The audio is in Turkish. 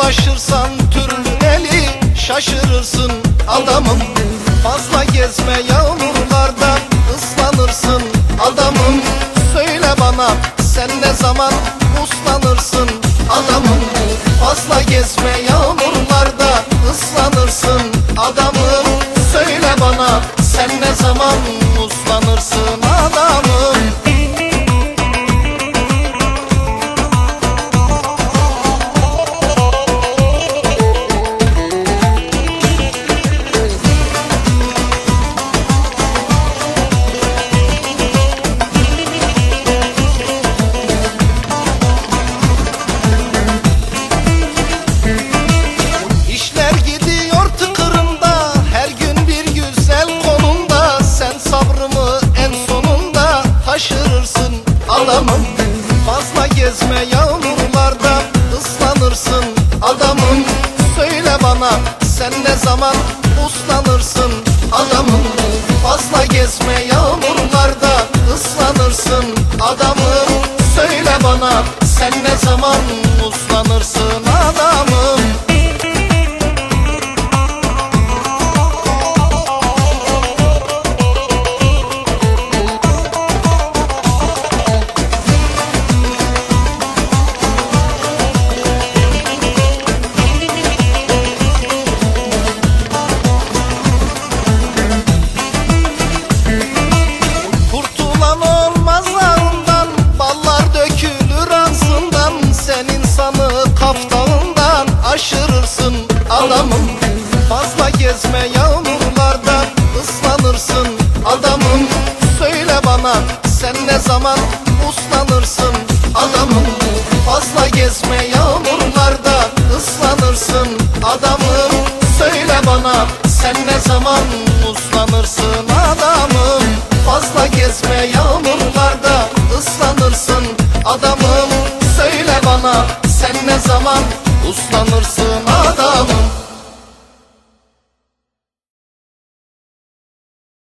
dolaşırsan türlü eli şaşırırsın adamım. Fazla gezme yağmurlarda ıslanırsın adamım. Söyle bana sen ne zaman uslanırsın adamım. Fazla gezme yağmurlarda ıslanırsın adamım. Söyle bana sen ne zaman uslanırsın alamam Fazla gezme yağmurlarda ıslanırsın adamım. Söyle bana sen ne zaman uslanırsın adamım. Fazla gezme şaşırırsın adamım Fazla gezme yağmurlarda ıslanırsın adamım. Söyle bana sen ne zaman uslanırsın adamım. Fazla gezme yağmurlarda ıslanırsın adamım. Söyle bana sen ne zaman uslanırsın Nasıl